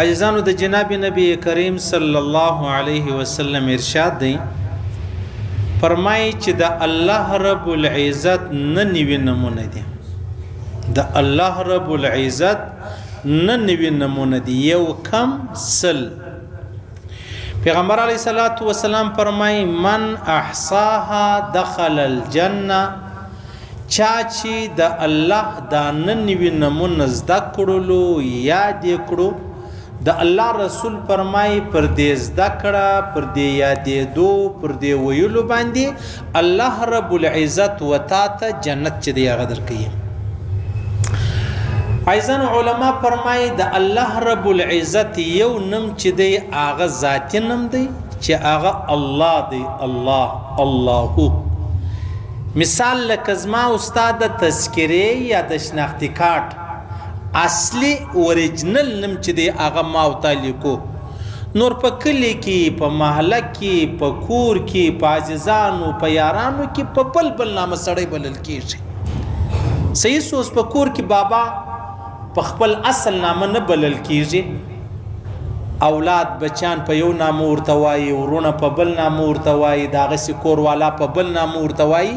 عزیزانو د جناب نبی کریم صلی الله علیه وسلم ارشاد دی فرمایي چې د الله رب العزت نه نیوي نمونه دي د الله رب العزت نه نیوي نمونه دي یو کم سل پیغمبر علی صلوات و سلام فرمای من احصاها دخل الجنه چا چی د الله دا نه نوی نمونه زده کړلو یاد یې کړو د الله رسول فرمائی پر دې زده کړه پر دې یادیدو پر دې ویلو باندې الله رب العزت و تا ته جنت چې دی هغه درکوي ایزن علما فرمائی د الله رب العزت یو نم چې دی هغه ذاتی نم دی چې هغه الله دی الله الله مثال لکه زما او ستا د تذکرې یا د شناختي کارډ اصلي، اوریجنل، نوم چې دی هغه ما او تا لیکو، نور په کلي کې، په محله کې، په کور کې، په عزیزانو، په یارانو کې په بل بل نامه سړی بلل کېږي. صحیح څه اوس په کور کې بابا په خپل اصل نامه نه بلل کېږي. اولاد بچان په یو نام ورته وایي ورونه په بل نام ورته وایي دا غسی کور والا په بل نام ورته وایي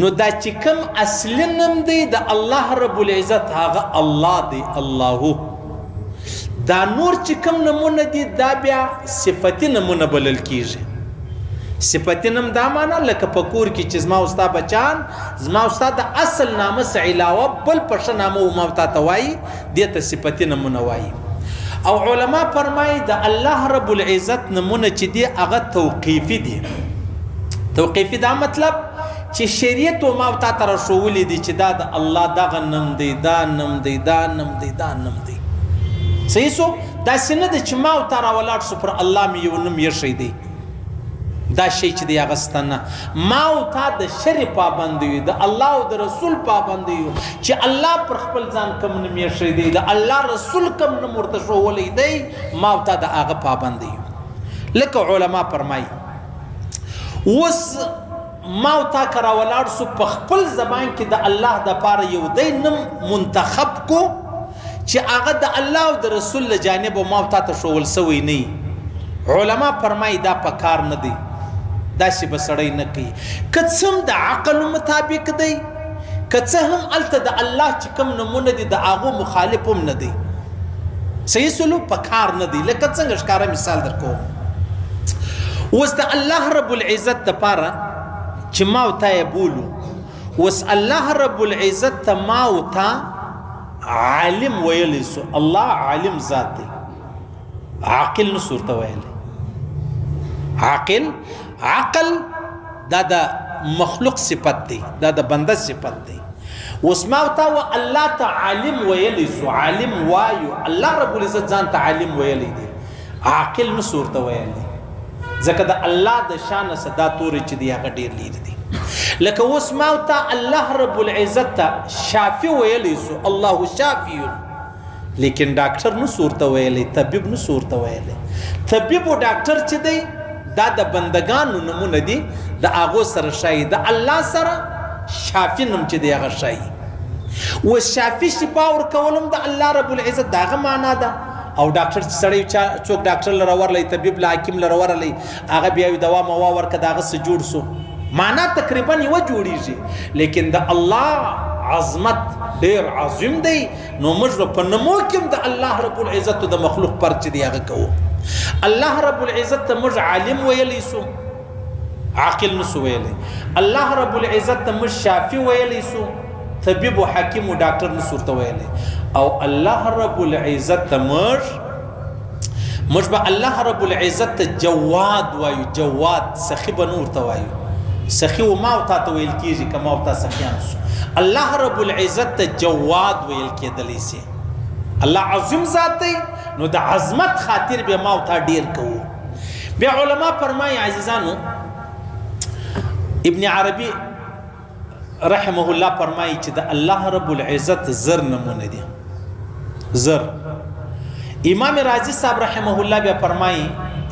نو دا چې کوم اصلي نوم دی د الله رب العزت هغه الله دی الله دا نور چې کوم نمونه دي دا بیا صفتی نمونه بلل کیږي صفتی نم دا معنا لکه په کور کې چې زما اوستا بچان زما اوستا د اصل نامه سره علاوه بل پښه نامه او ماوتا توای دې ته صفتي نمونه وايي. او علماء فرمايي د الله رب العزت نمونه چې دي هغه توقيفي دي. توقيفي دا مطلب چې شريعت و ما تا ته راښوولي دي چې دا د الله دغه نم دی، دا نم دی، دا نم دی، دا نم دی. صحيح سو؟ داسې نه ده چې ما او تا راولاړ سو پر الله مې يو نوم ايښی دی. دا شی چې دی هغه ستنه ما او تا د شری پابند یو د الله او د رسول پابند یو چې الله پر خپل ځان کم نه میشي دی د الله رسول کم نه مرته شو ولې دی ما او تا د هغه پابند یو لکه علما فرمایي وس ما او تا کرا ولاړ سو په خپل زبان کې د الله د پاره یو دی نم منتخب کو چې هغه د الله او د رسول له جانبه ما او تا ته ښوول شوی نه وي. علما فرمايي دا په کار نه دی، داسې به سړی نه کوي، که څه هم د عقل مطابق دی، که څه هم هلته د الله چې کوم نومونه دي د هغو مخالف هم نه دی. صحیح سلوک په کار نه دی، لکه څنګه ښکاره مثال درکوم. اوس د الله رب العزت دپاره چې ما او تا یې بولو، اوس الله رب العزت ته ما او تا عالم ویلی سو الله عالم ذات دی عاقل نو صورت ویلی عاقل عقل دا د مخلوق صفت دی دا د بنده صفت دی اوس ما او تا و الله ته عالم ویلی سو عالم وایو الله رب العزت ځان ته عالم ویلی دی عاقل نو سور ته ویل دي ځکه د الله د شان څخه دا تورې چې دی هغه ډیر لیر دي لکه اوس ما او تا الله رب العزت ته شافي ویلی سو الله شافي لیکن ډاکټر نو سور ته ویلی طبيب نو سور ته ویلی طبيب او ډاکټر چې دی دا د بندگانو نمونه دي د هغه سره شای د الله سره شافی نوم چې دی هغه شای و شافی شفا ور کولم د الله رب العزت داغه معنا ده او ډاکټر چې سړی چا څوک ډاکټر لره ورلی طبيب له حکیم لره ورلی هغه بیا وی دوا موا ورکه داغه سه جوړ سو معنا تقریبا یو جوړیږي لیکن د الله عظمت ډیر عظیم دی نو موږ په نمو کې د الله رب العزت د مخلوق پر چې دی هغه کوو الله رب العزت ته موږ عالم ویلی سو عاقل نسو ویلی الله رب العزت ته مش شافی ویلی سو طبيب او حکیم او ډاکټر نو صورت ویلی او الله رب العزت ته مش مش به الله رب العزت ته جواد وایو جواد سخی به نور ته وایو سخی او ما او تا ته ویل کیږي کما او تا سخیان سو الله رب العزت ته جواد ویل کېدلی سي الله عظیم ذات دی نو د عظمت خاطر به ما او تا ډیر کوو بیا علما فرمایي عزیزانو ابن عربي رحمه الله فرمایي چې د الله رب العزت زر نمونه دي زر امام رازی صاحب رحمه الله بیا فرمایي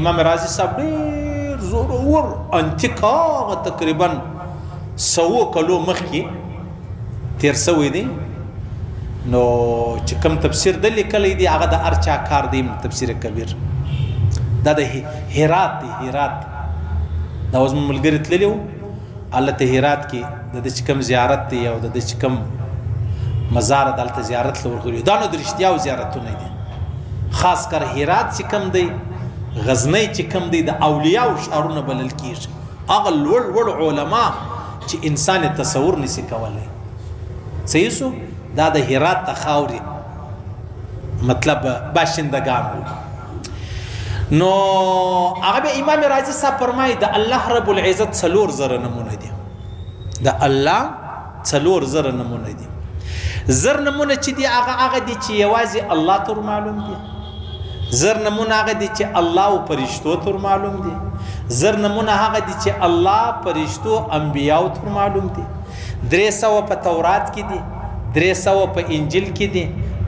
امام رازی صاحب ډیر زور ور انتقام تقریبا سو کلو مخکې تیر سوی دی نو چې کم تفسیر د لیکلې دی هغه د ارچا کار دی تفسیر کبیر دا د هرات دی هرات دا اوس ملګری تللیو الله ته هرات کې د دې کم زیارت دی او د دې کم مزار دلته زیارت لورغلی دا نو درشتیا او زیارتونه دي خاص کر هرات چې کم دی غزنی چې کم دی د اولیاء او شعرونه بلل کیږي هغه لوړ لوړ علما چی انسان یې تصور نسی کولی څه یې سو دا د هرات د خاورې مطلب باشندګان وو نو هغه به امام رازی صاحب فرمایي د الله رب العزت څلور زره نمونه دي د الله څلور زره نمونه دي زر نمونه چې دي هغه هغه دي چې یوازې الله تر معلوم دي زر نمونه هغه دي چې الله او پرشتو تر معلوم دي زر نمونه هغه دي چې الله پرشتو انبیاو تر معلوم دي درې سو په تورات کې دي درې سو په انجیل کې دي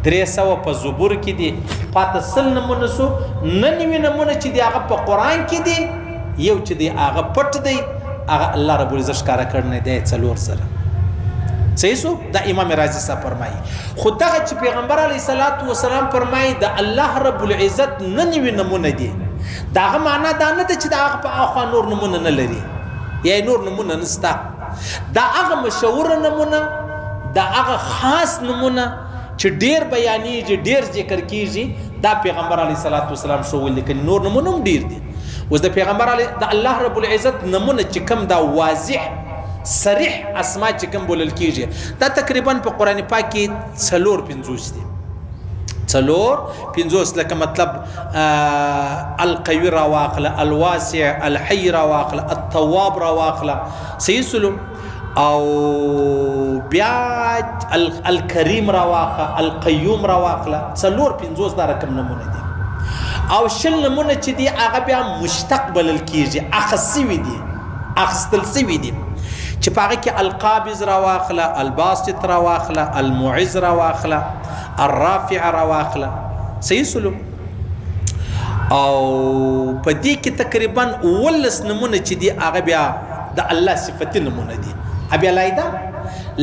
درې سو په زبور کې دي پاته سل نمونه سو ننوي نمونه چې دي هغه په قران کې دي یو چې دی هغه پټ دی هغه الله رب العزت ښکارا کړنه دی څلور زره صحیح سو دا امام رازی صاحب فرمایي خو دغه چې پیغمبر علی صلوات و سلام فرمایي د الله رب العزت نه نیوي نمونه دي داغه معنا دا نه ده چې داغه په اخوا نور نمونه نه لري یا نور نمونه نستا دا هغه مشهور نمونه دا هغه خاص نمونه چې ډیر بیانېږي ډیر ذکر کیږي دا پیغمبر علی صلوات و سلام شو لیکن نور نمونه هم ډیر دي اوس د پیغمبر علی د الله رب العزت نمونه چې کوم دا واضح صریح اسما چې کوم بولل کیږي دا تقریبا په قران پاک کې څلور پنځوس دي څلور پنځوس لکه مطلب القوی را واخله الواسع الحی را واخله التواب را واخله صحیح سلو او بیا الکریم راواخه القیوم راواخله څلور پنځوس دا رقم نمونه دي او شل نمونه چې دي هغه بیا مستقبل کیږي اخصي وي دي اخستل سي وي دي چې پاره کې القابض را واخله الباسط را واخله المعز را واخله الرافع را واخله صحیح سلو او په دې کې تقریبا ولس نمونه چې دی هغه بیا د الله صفتی نمونه دي بیا لایدا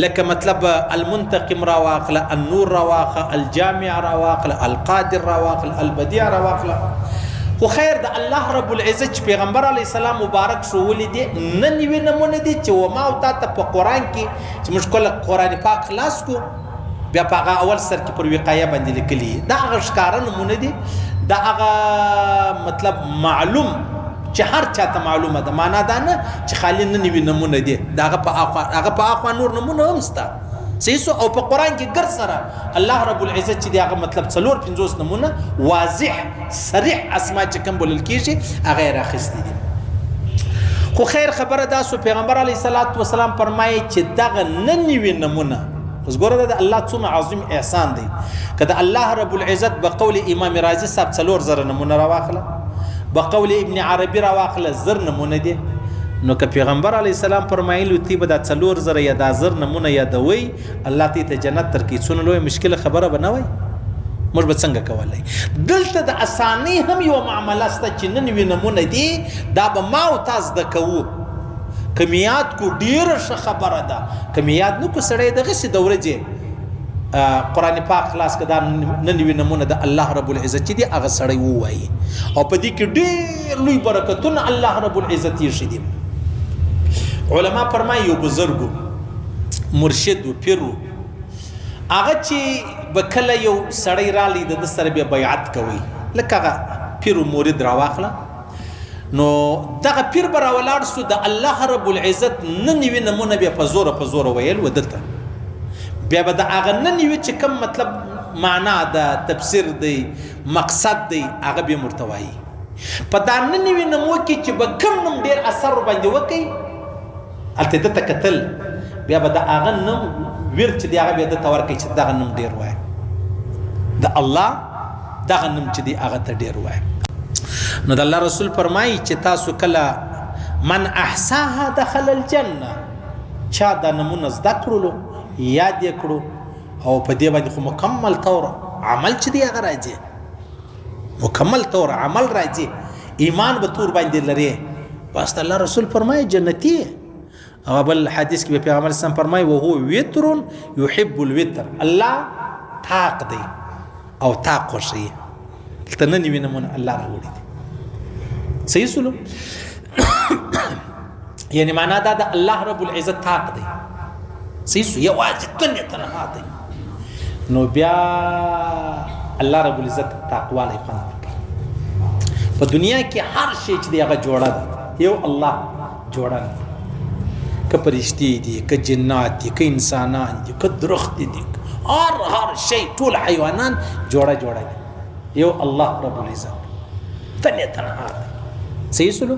لکه مطلب المنتقم را واخله النور را واخله الجامع را واخله القادر را واخله البديع را واخله خو خیر د الله رب العزت چې پیغمبر علی السلام مبارک شو ولې دي نن وی نمونه دي چې وما او تا ته په قران کې چې موږ کله قران پاک خلاص کو بیا په هغه اول سر کې پر وقایه باندې لیکلي دا هغه ښکاره نمونه دي دا هغه مطلب معلوم چې هر چا ته معلومه ده معنا دا نه چې خالی نه نوي نمونه دي دا هغه په اخوا هغه په اخوا نور نمونه هم سته سیسو او په قران کې ګر سره الله رب العزت چې داغه مطلب څلور 50 نمونه واضح صریح اسما چې کوم بولل کیږي هغه راخستې دي خو خیر خبره دا سو پیغمبر علی صلوات و سلام فرمایي چې دغه ننوي نمونه اوس ګوره دا د الله څومره عظیم احسان دی که د الله رب العزت به قول امام رازی صاحب څلور زره نمونه راواخله به قول ابن عربي راواخله زر نمونه دي نو که پیغمبر علی السلام فرمایلی تی به دا څلور زره یا دا زر نمونه یادوي الله تی ته جنت تر کې څونه لوی مشکله خبره بنوي موږ به څنګه کولای دلته د اسانۍ هم یو معامله سته چې نن وینمونه دي دا به ما او تاسو د کوو که مې یاد کو ډیره ښه خبره ده که مې یاد نکو سړی دغسې د ورځې قرآن پاک خلاص که دا ننوي نمونه د الله رب العزت چې دی هغه سړی ووایي او په دې کې ډېر لوی برکتونه الله رب العزت یې ښي دي علما فرمایي یو بزرګ مرشد و پیر و هغه چې به کله یو سړی رالی د سره به بیعت کوي لکه هغه پیر و مورید راواخله نو دغه پیر به راولاړ سو د الله رب العزت نه نیوي نمونه به په زوره په زوره ویل و دته بیا به د هغه نه نیوي چې کم مطلب معنا ده تفسیر دی مقصد دی هغه به مرته وایي په دا نه نیوي نمو کې چې به کم نوم ډیر اثر باندې وکړي هلته ده ته کتل بیا به د هغه نوم ورد چې دی هغه به ده ته ورکړي چې دغه نوم ډیر وایي د الله دغه نوم چې دی هغه ته ډیر وای نو د الله رسول فرمایي چې تاسو کله من احساها دخل الجنه چا د نمونه زده کړلو یاد یې کړو او په دې باندې خو مکمل تور عمل چې دی هغه راځي مکمل طور عمل راځي ایمان به تور باندې لري بس الله رسول فرمایي جنتی او بل حدیث کې پیغمبر سم فرمایي او هو وتر يحب الوتر الله طاق دی او طاق خوشي تلته نه نیوي نمونه الله راوړي صحیح سلو یعنی معنا دا د الله رب العزت طاق دی سیس یوازې تنه تنها دی نو بیا الله رب العزت تقوا لای خوند ورکړي په دنیا کې هر شی چې دی هغه جوړه ده یو الله جوړه ده که پرشتي دي که جنات دي که انسانان دي که درخت دي هر هر شی ټول حیوانان جوړه جوړه دي یو الله رب العزت تنه تنها دی سیسلو